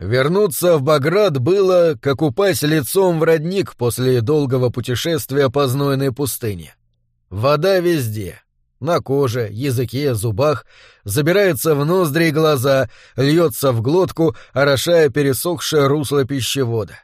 Вернуться в Баграт было, как упасть лицом в родник после долгого путешествия по знойной пустыне. Вода везде. На коже, языке, зубах, забирается в ноздри и глаза, льется в глотку, орошая пересохшее русло пищевода.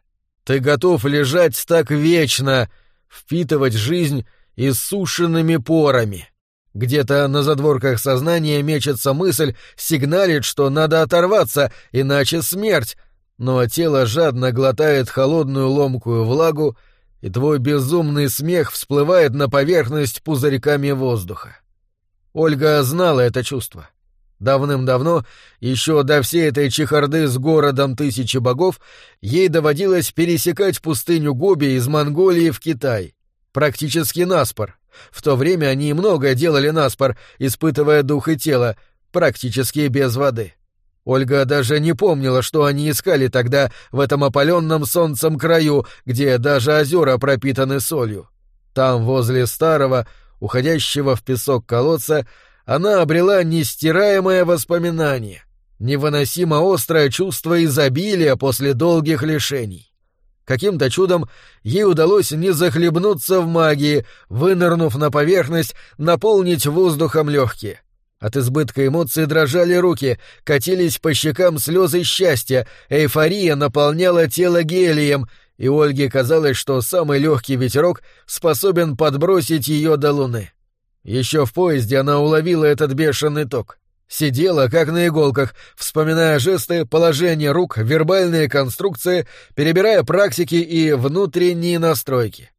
Ты готов лежать так вечно, впитывать жизнь иссушенными порами. Где-то на задворках сознания мечется мысль, сигналит, что надо оторваться, иначе смерть, но тело жадно глотает холодную ломкую влагу, и твой безумный смех всплывает на поверхность пузырьками воздуха. Ольга знала это чувство. Давным-давно, еще до всей этой чехарды с городом тысячи богов, ей доводилось пересекать пустыню Гоби из Монголии в Китай. Практически наспор, в то время они многое делали наспор, испытывая дух и тело, практически без воды. Ольга даже не помнила, что они искали тогда в этом опаленном солнцем краю, где даже озера пропитаны солью. Там, возле старого, уходящего в песок колодца, она обрела нестираемое воспоминание, невыносимо острое чувство изобилия после долгих лишений. Каким-то чудом ей удалось не захлебнуться в магии, вынырнув на поверхность, наполнить воздухом легкие. От избытка эмоций дрожали руки, катились по щекам слезы счастья, эйфория наполняла тело гелием, и Ольге казалось, что самый легкий ветерок способен подбросить ее до луны. Еще в поезде она уловила этот бешеный ток. Сидела, как на иголках, вспоминая жесты, положение рук, вербальные конструкции, перебирая практики и внутренние настройки.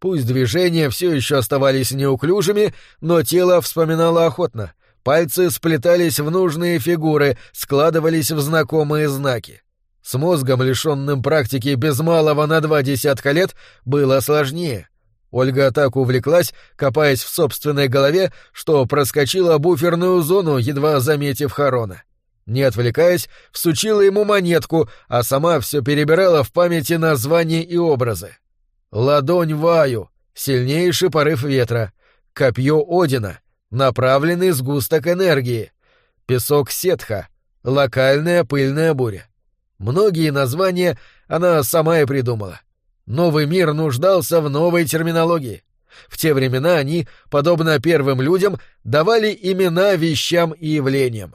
Пусть движения все еще оставались неуклюжими, но тело вспоминало охотно. Пальцы сплетались в нужные фигуры, складывались в знакомые знаки. С мозгом, лишенным практики без малого на два десятка лет, было сложнее — Ольга так увлеклась, копаясь в собственной голове, что проскочила буферную зону, едва заметив Харона. Не отвлекаясь, всучила ему монетку, а сама все перебирала в памяти названия и образы. Ладонь Ваю, сильнейший порыв ветра, копье Одина, направленный сгусток энергии, песок Сетха, локальная пыльная буря. Многие названия она сама и придумала. Новый мир нуждался в новой терминологии. В те времена они, подобно первым людям, давали имена вещам и явлениям.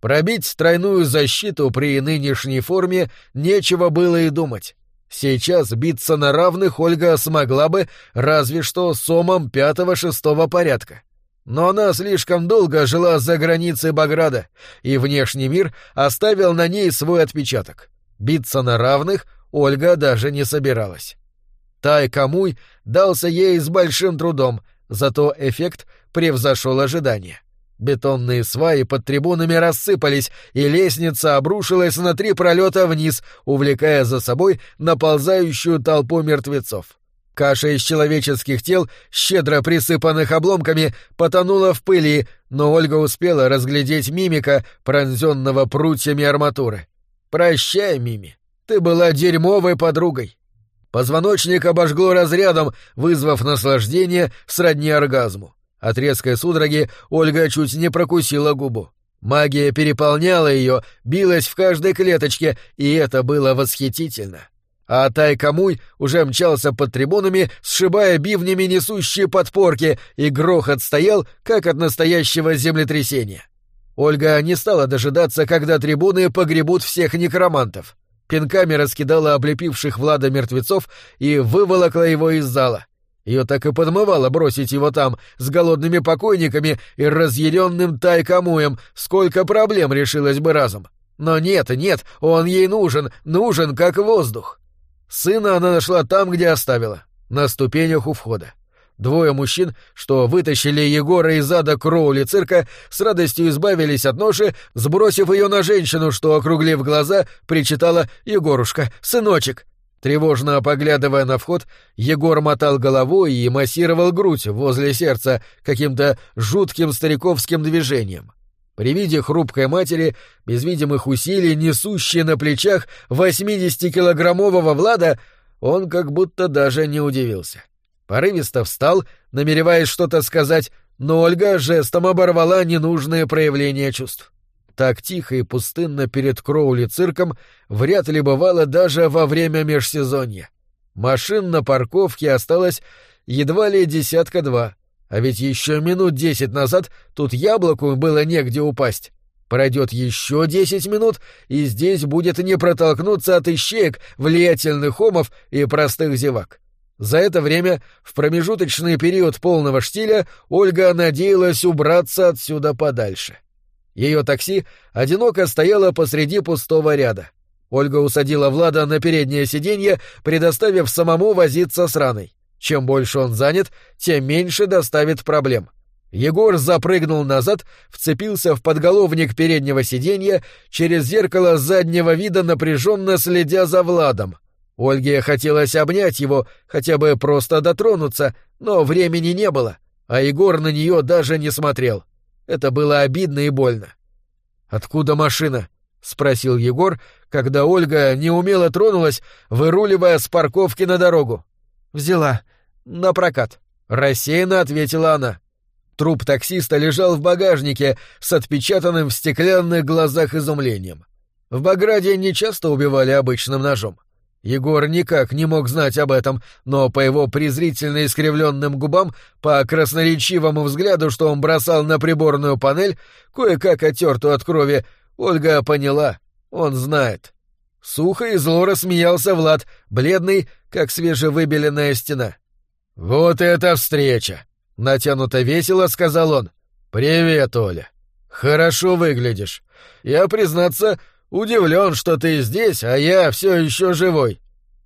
Пробить тройную защиту при нынешней форме нечего было и думать. Сейчас биться на равных Ольга смогла бы разве что сомом пятого-шестого порядка. Но она слишком долго жила за границей Баграда, и внешний мир оставил на ней свой отпечаток. Биться на равных Ольга даже не собиралась. Тай Камуй дался ей с большим трудом, зато эффект превзошел ожидания. Бетонные сваи под трибунами рассыпались, и лестница обрушилась на три пролета вниз, увлекая за собой наползающую толпу мертвецов. Каша из человеческих тел, щедро присыпанных обломками, потонула в пыли, но Ольга успела разглядеть мимика, пронзенного прутьями арматуры. «Прощай, Мими, ты была дерьмовой подругой. Позвоночник обожгло разрядом, вызвав наслаждение сродни оргазму. От резкой судороги Ольга чуть не прокусила губу. Магия переполняла ее, билась в каждой клеточке, и это было восхитительно. А Тайкамуй уже мчался под трибунами, сшибая бивнями несущие подпорки, и грохот стоял, как от настоящего землетрясения. Ольга не стала дожидаться, когда трибуны погребут всех некромантов пинками раскидала облепивших Влада мертвецов и выволокла его из зала. Ее так и подмывало бросить его там, с голодными покойниками и разъяренным тайкамуем, сколько проблем решилось бы разом. Но нет, нет, он ей нужен, нужен как воздух. Сына она нашла там, где оставила, на ступенях у входа. Двое мужчин, что вытащили Егора из ада Кроули цирка, с радостью избавились от ноши, сбросив ее на женщину, что, округлив глаза, причитала «Егорушка, сыночек!». Тревожно поглядывая на вход, Егор мотал головой и массировал грудь возле сердца каким-то жутким стариковским движением. При виде хрупкой матери, без видимых усилий, несущей на плечах 80-килограммового Влада, он как будто даже не удивился. Порывисто встал, намереваясь что-то сказать, но Ольга жестом оборвала ненужные проявления чувств. Так тихо и пустынно перед Кроули-цирком вряд ли бывало даже во время межсезонья. Машин на парковке осталось едва ли десятка-два, а ведь еще минут десять назад тут яблоку было негде упасть. Пройдет еще десять минут, и здесь будет не протолкнуться от ищеек, влиятельных омов и простых зевак. За это время, в промежуточный период полного штиля, Ольга надеялась убраться отсюда подальше. Ее такси одиноко стояло посреди пустого ряда. Ольга усадила Влада на переднее сиденье, предоставив самому возиться с раной. Чем больше он занят, тем меньше доставит проблем. Егор запрыгнул назад, вцепился в подголовник переднего сиденья, через зеркало заднего вида напряженно следя за Владом. Ольге хотелось обнять его, хотя бы просто дотронуться, но времени не было, а Егор на нее даже не смотрел. Это было обидно и больно. «Откуда машина?» — спросил Егор, когда Ольга неумело тронулась, выруливая с парковки на дорогу. «Взяла. На прокат», — рассеянно ответила она. Труп таксиста лежал в багажнике с отпечатанным в стеклянных глазах изумлением. В Баграде не часто убивали обычным ножом. Егор никак не мог знать об этом, но по его презрительно искривленным губам, по красноречивому взгляду, что он бросал на приборную панель, кое-как оттертую от крови, Ольга поняла. Он знает. Сухо и зло рассмеялся Влад, бледный, как свежевыбеленная стена. «Вот это встреча!» — натянуто весело сказал он. «Привет, Оля. Хорошо выглядишь. Я, признаться, удивлен, что ты здесь, а я все еще живой.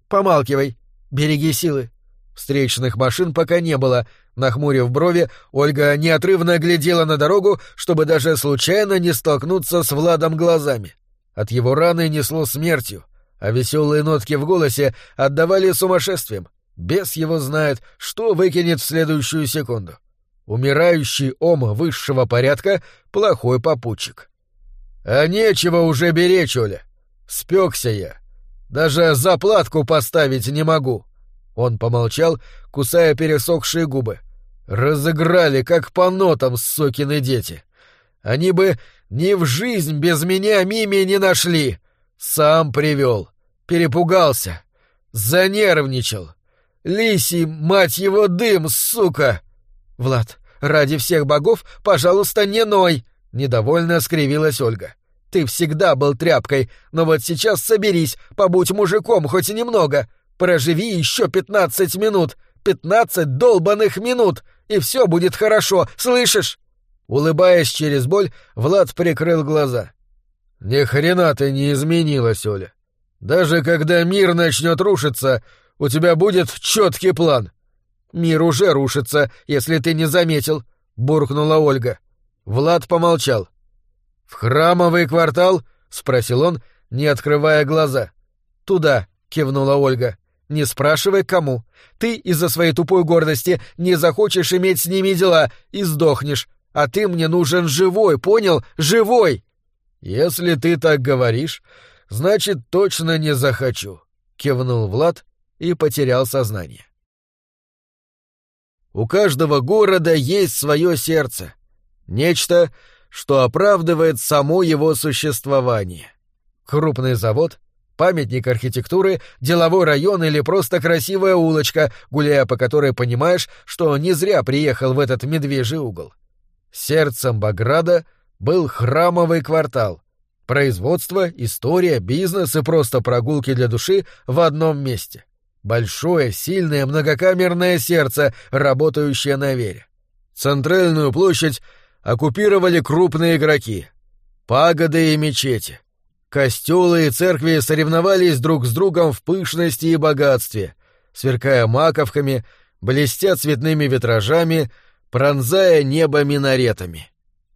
Помалкивай. Береги силы». Встречных машин пока не было. Нахмурив брови, Ольга неотрывно глядела на дорогу, чтобы даже случайно не столкнуться с Владом глазами. От его раны несло смертью, а веселые нотки в голосе отдавали сумасшествием. Бес его знает, что выкинет в следующую секунду. Умирающий ом высшего порядка — плохой попутчик. А нечего уже беречь, Оля. Спекся я. Даже заплатку поставить не могу. Он помолчал, кусая пересохшие губы. Разыграли, как по нотам, сокины дети. Они бы ни в жизнь без меня Мими не нашли. Сам привел. Перепугался. Занервничал. Лисий, мать его, дым, сука! Влад, ради всех богов, пожалуйста, не ной! Недовольно скривилась Ольга. Ты всегда был тряпкой, но вот сейчас соберись, побудь мужиком хоть немного. Проживи еще пятнадцать минут, пятнадцать долбаных минут, и все будет хорошо, слышишь? Улыбаясь через боль, Влад прикрыл глаза. Ни хрена ты не изменилась, Оля. Даже когда мир начнет рушиться, у тебя будет четкий план. Мир уже рушится, если ты не заметил, буркнула Ольга. Влад помолчал. В храмовый квартал? спросил он, не открывая глаза. Туда, кивнула Ольга. Не спрашивай, кому. Ты из-за своей тупой гордости не захочешь иметь с ними дела и сдохнешь. А ты мне нужен живой, понял? Живой! Если ты так говоришь, значит, точно не захочу, кивнул Влад и потерял сознание. У каждого города есть свое сердце, нечто, что оправдывает само его существование. Крупный завод, памятник архитектуры, деловой район или просто красивая улочка, гуляя по которой понимаешь, что не зря приехал в этот медвежий угол. Сердцем Баграда был храмовый квартал. Производство, история, бизнес и просто прогулки для души в одном месте. Большое, сильное, многокамерное сердце, работающее на вере. Центральную площадь оккупировали крупные игроки. Пагоды и мечети. Костелы и церкви соревновались друг с другом в пышности и богатстве, сверкая маковками, блестя цветными витражами, пронзая небо минаретами.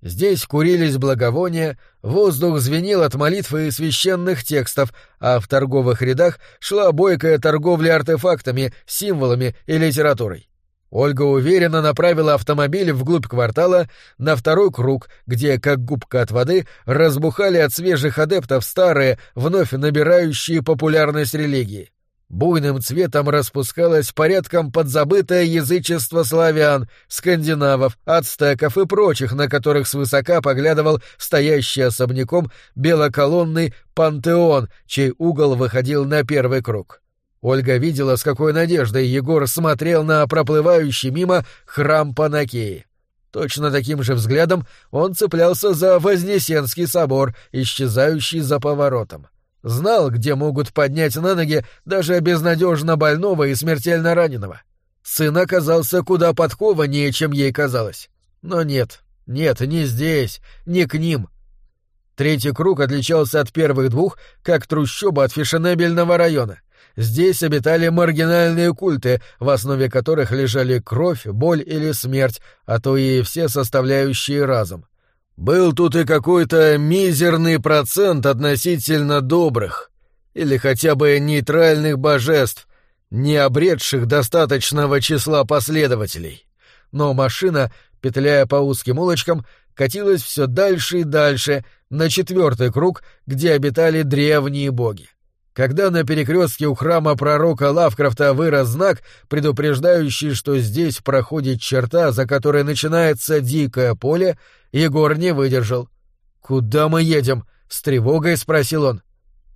Здесь курились благовония, воздух звенел от молитвы и священных текстов, а в торговых рядах шла бойкая торговля артефактами, символами и литературой. Ольга уверенно направила автомобиль вглубь квартала на второй круг, где, как губка от воды, разбухали от свежих адептов старые, вновь набирающие популярность религии. Буйным цветом распускалось порядком подзабытое язычество славян, скандинавов, ацтеков и прочих, на которых свысока поглядывал стоящий особняком белоколонный пантеон, чей угол выходил на первый круг. Ольга видела, с какой надеждой Егор смотрел на проплывающий мимо храм Панакеи. Точно таким же взглядом он цеплялся за Вознесенский собор, исчезающий за поворотом. Знал, где могут поднять на ноги даже безнадежно больного и смертельно раненого. Сын оказался куда подкованнее, чем ей казалось. Но нет, нет, не здесь, не к ним. Третий круг отличался от первых двух, как трущоба от фешенебельного района. Здесь обитали маргинальные культы, в основе которых лежали кровь, боль или смерть, а то и все составляющие разом. Был тут и какой-то мизерный процент относительно добрых, или хотя бы нейтральных божеств, не обретших достаточного числа последователей. Но машина, петляя по узким улочкам, катилась все дальше и дальше, на четвертый круг, где обитали древние боги. Когда на перекрестке у храма пророка Лавкрафта вырос знак, предупреждающий, что здесь проходит черта, за которой начинается дикое поле, Егор не выдержал. «Куда мы едем?» — с тревогой спросил он.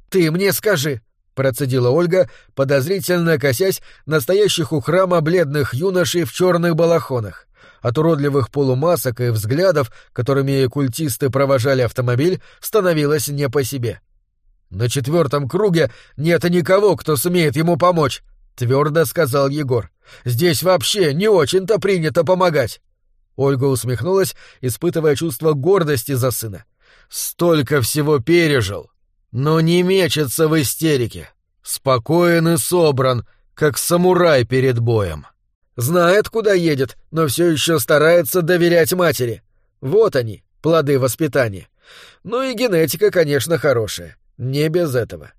«Ты мне скажи», — процедила Ольга, подозрительно косясь настоящих у храма бледных юношей в черных балахонах. От уродливых полумасок и взглядов, которыми культисты провожали автомобиль, становилось не по себе. «На четвертом круге нет никого, кто сумеет ему помочь», — твердо сказал Егор. «Здесь вообще не очень-то принято помогать». Ольга усмехнулась, испытывая чувство гордости за сына. «Столько всего пережил, но не мечется в истерике. Спокоен и собран, как самурай перед боем. Знает, куда едет, но все еще старается доверять матери. Вот они, плоды воспитания. Ну и генетика, конечно, хорошая. Не без этого.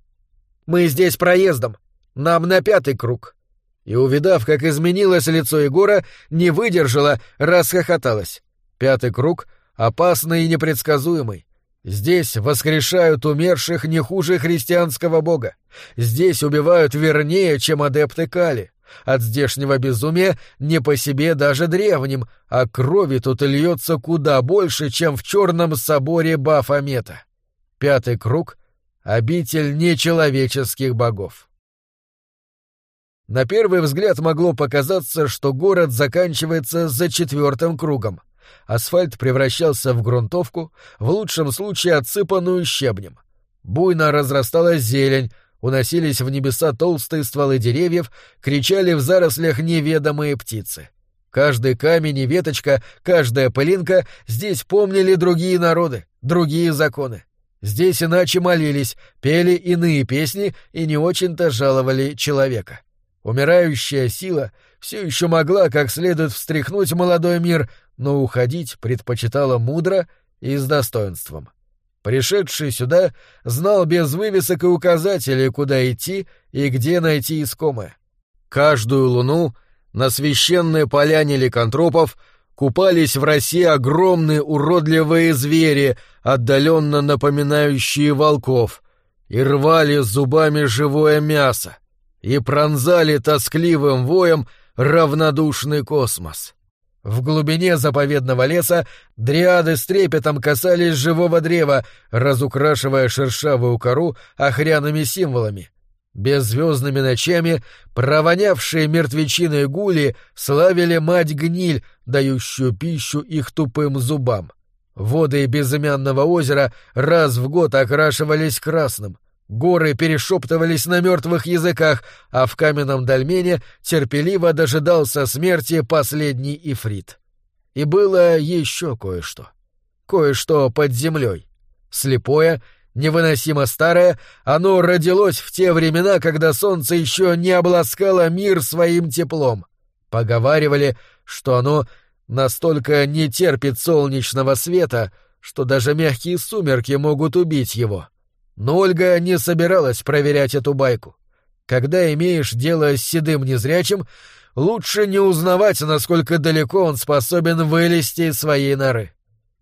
Мы здесь проездом. Нам на пятый круг. И, увидав, как изменилось лицо Егора, не выдержала, расхохоталась. Пятый круг опасный и непредсказуемый. Здесь воскрешают умерших не хуже христианского бога. Здесь убивают вернее, чем адепты Кали. От здешнего безумия не по себе даже древним, а крови тут льется куда больше, чем в черном соборе Бафомета. Пятый круг обитель нечеловеческих богов. На первый взгляд могло показаться, что город заканчивается за четвертым кругом. Асфальт превращался в грунтовку, в лучшем случае отсыпанную щебнем. Буйно разрасталась зелень, уносились в небеса толстые стволы деревьев, кричали в зарослях неведомые птицы. Каждый камень и веточка, каждая пылинка здесь помнили другие народы, другие законы. Здесь иначе молились, пели иные песни и не очень-то жаловали человека. Умирающая сила все еще могла как следует встряхнуть молодой мир, но уходить предпочитала мудро и с достоинством. Пришедший сюда знал без вывесок и указателей, куда идти и где найти искомое. Каждую луну на священной поляне ликантропов — купались в росе огромные уродливые звери, отдаленно напоминающие волков, и рвали зубами живое мясо, и пронзали тоскливым воем равнодушный космос. В глубине заповедного леса дриады с трепетом касались живого древа, разукрашивая шершавую кору охряными символами — Беззвездными ночами провонявшие мертвечиной гули славили мать-гниль, дающую пищу их тупым зубам. Воды безымянного озера раз в год окрашивались красным. Горы перешептывались на мертвых языках, а в каменном дольмене терпеливо дожидался смерти последний ифрит. И было еще кое-что. Кое-что под землей. Слепое — невыносимо старое, оно родилось в те времена, когда солнце еще не обласкало мир своим теплом. Поговаривали, что оно настолько не терпит солнечного света, что даже мягкие сумерки могут убить его. Но Ольга не собиралась проверять эту байку. Когда имеешь дело с седым незрячим, лучше не узнавать, насколько далеко он способен вылезти из своей норы.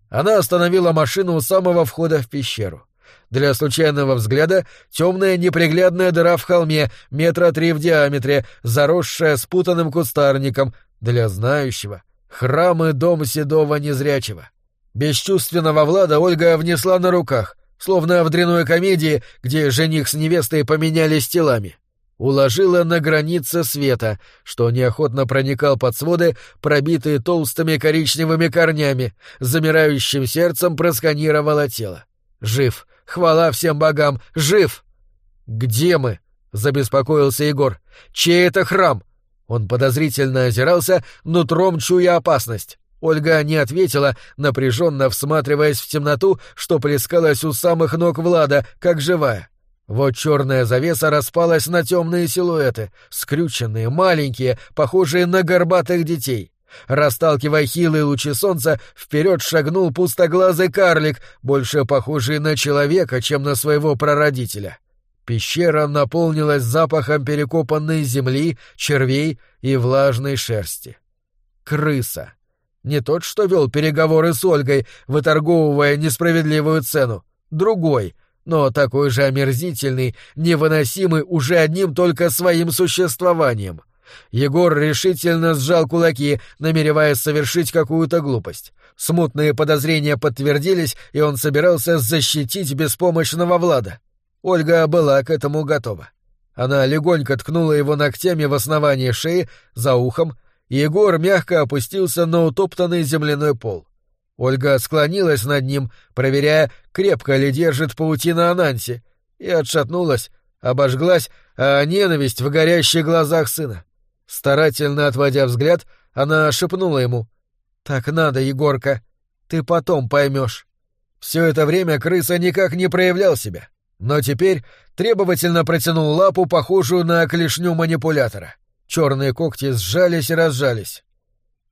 Она остановила машину у самого входа в пещеру. Для случайного взгляда темная неприглядная дыра в холме, метра три в диаметре, заросшая спутанным кустарником. Для знающего — храм и дом седого незрячего. Бесчувственного Влада Ольга внесла на руках, словно в дряной комедии, где жених с невестой поменялись телами. Уложила на границе света, что неохотно проникал под своды, пробитые толстыми коричневыми корнями, замирающим сердцем просканировала тело. Жив, Хвала всем богам! Жив!» «Где мы?» — забеспокоился Егор. «Чей это храм?» Он подозрительно озирался, нутром чуя опасность. Ольга не ответила, напряженно всматриваясь в темноту, что плескалась у самых ног Влада, как живая. Вот черная завеса распалась на темные силуэты, скрюченные, маленькие, похожие на горбатых детей. Расталкивая хилые лучи солнца, вперед шагнул пустоглазый карлик, больше похожий на человека, чем на своего прародителя. Пещера наполнилась запахом перекопанной земли, червей и влажной шерсти. Крыса. Не тот, что вел переговоры с Ольгой, выторговывая несправедливую цену. Другой, но такой же омерзительный, невыносимый уже одним только своим существованием. Егор решительно сжал кулаки, намереваясь совершить какую-то глупость. Смутные подозрения подтвердились, и он собирался защитить беспомощного Влада. Ольга была к этому готова. Она легонько ткнула его ногтями в основание шеи, за ухом, и Егор мягко опустился на утоптанный земляной пол. Ольга склонилась над ним, проверяя, крепко ли держит паутина Ананси, и отшатнулась, обожглась, а ненависть в горящих глазах сына. Старательно отводя взгляд, она шепнула ему. «Так надо, Егорка. Ты потом поймешь». Все это время крыса никак не проявлял себя, но теперь требовательно протянул лапу, похожую на клешню манипулятора. Черные когти сжались и разжались.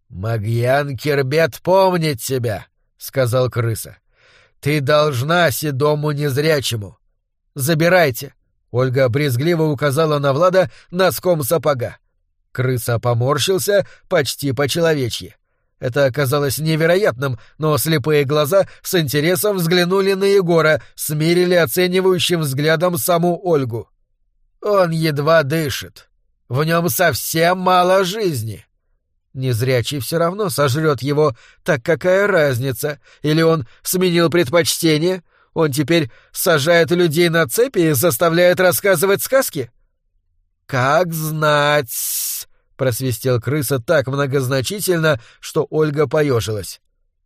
«Магьян Кербет помнит тебя», — сказал крыса. «Ты должна седому незрячему». «Забирайте», — Ольга брезгливо указала на Влада носком сапога. Крыса поморщился почти по-человечьи. Это оказалось невероятным, но слепые глаза с интересом взглянули на Егора, смирили оценивающим взглядом саму Ольгу. «Он едва дышит. В нем совсем мало жизни». Незрячий все равно сожрет его, так какая разница? Или он сменил предпочтение? Он теперь сажает людей на цепи и заставляет рассказывать сказки? «Как знать!» — просвистел крыса так многозначительно, что Ольга поежилась.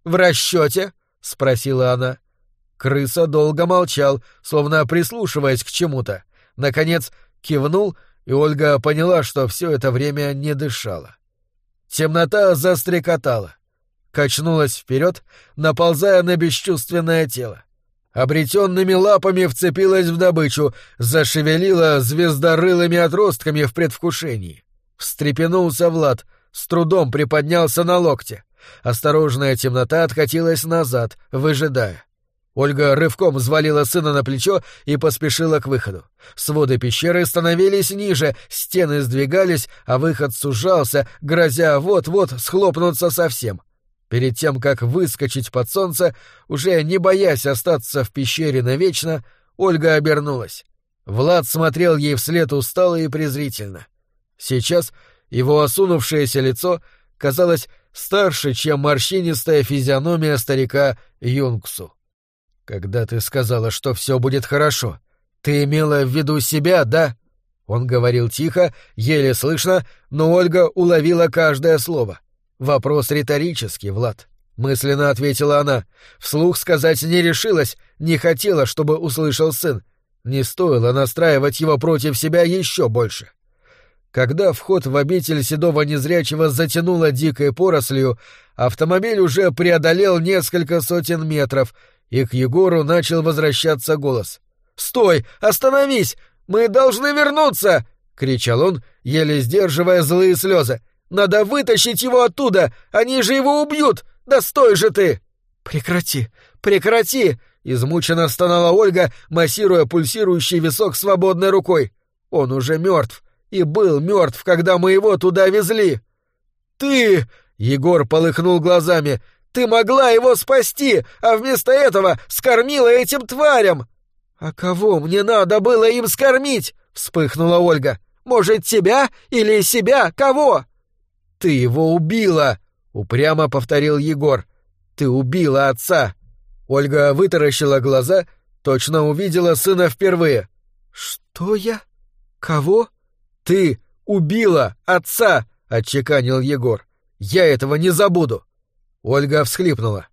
«В расчете?» — спросила она. Крыса долго молчал, словно прислушиваясь к чему-то. Наконец кивнул, и Ольга поняла, что все это время не дышала. Темнота застрекотала, качнулась вперед, наползая на бесчувственное тело обретенными лапами вцепилась в добычу, зашевелила звездорылыми отростками в предвкушении. Встрепенулся Влад, с трудом приподнялся на локте. Осторожная темнота откатилась назад, выжидая. Ольга рывком взвалила сына на плечо и поспешила к выходу. Своды пещеры становились ниже, стены сдвигались, а выход сужался, грозя вот-вот схлопнуться совсем. Перед тем, как выскочить под солнце, уже не боясь остаться в пещере навечно, Ольга обернулась. Влад смотрел ей вслед устало и презрительно. Сейчас его осунувшееся лицо казалось старше, чем морщинистая физиономия старика Юнгсу. «Когда ты сказала, что все будет хорошо, ты имела в виду себя, да?» Он говорил тихо, еле слышно, но Ольга уловила каждое слово — Вопрос риторический, Влад. Мысленно ответила она. Вслух сказать не решилась, не хотела, чтобы услышал сын. Не стоило настраивать его против себя еще больше. Когда вход в обитель седого незрячего затянуло дикой порослью, автомобиль уже преодолел несколько сотен метров, и к Егору начал возвращаться голос. «Стой! Остановись! Мы должны вернуться!» — кричал он, еле сдерживая злые слезы. Надо вытащить его оттуда! Они же его убьют! Да стой же ты!» «Прекрати! Прекрати!» — измученно стонала Ольга, массируя пульсирующий висок свободной рукой. «Он уже мертв и был мертв, когда мы его туда везли!» «Ты!» — Егор полыхнул глазами. «Ты могла его спасти, а вместо этого скормила этим тварям!» «А кого мне надо было им скормить?» — вспыхнула Ольга. «Может, тебя или себя? Кого?» «Ты его убила!» — упрямо повторил Егор. «Ты убила отца!» Ольга вытаращила глаза, точно увидела сына впервые. «Что я? Кого?» «Ты убила отца!» — отчеканил Егор. «Я этого не забуду!» Ольга всхлипнула.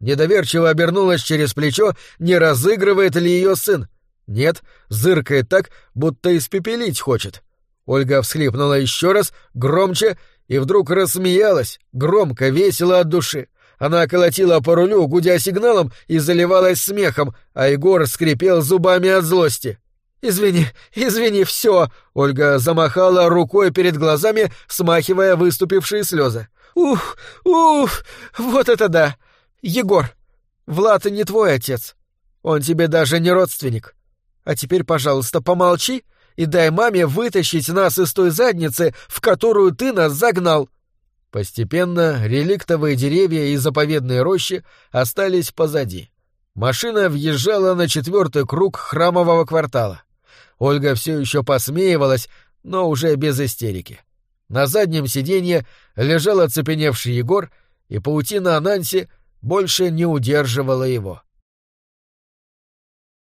Недоверчиво обернулась через плечо, не разыгрывает ли ее сын. Нет, зыркает так, будто испепелить хочет. Ольга всхлипнула еще раз, громче, и вдруг рассмеялась, громко, весело от души. Она колотила по рулю, гудя сигналом, и заливалась смехом, а Егор скрипел зубами от злости. «Извини, извини, все!» — Ольга замахала рукой перед глазами, смахивая выступившие слезы. «Ух, ух, вот это да! Егор, Влад не твой отец. Он тебе даже не родственник. А теперь, пожалуйста, помолчи и дай маме вытащить нас из той задницы, в которую ты нас загнал». Постепенно реликтовые деревья и заповедные рощи остались позади. Машина въезжала на четвертый круг храмового квартала. Ольга все еще посмеивалась, но уже без истерики. На заднем сиденье лежал оцепеневший Егор, и паутина Ананси больше не удерживала его.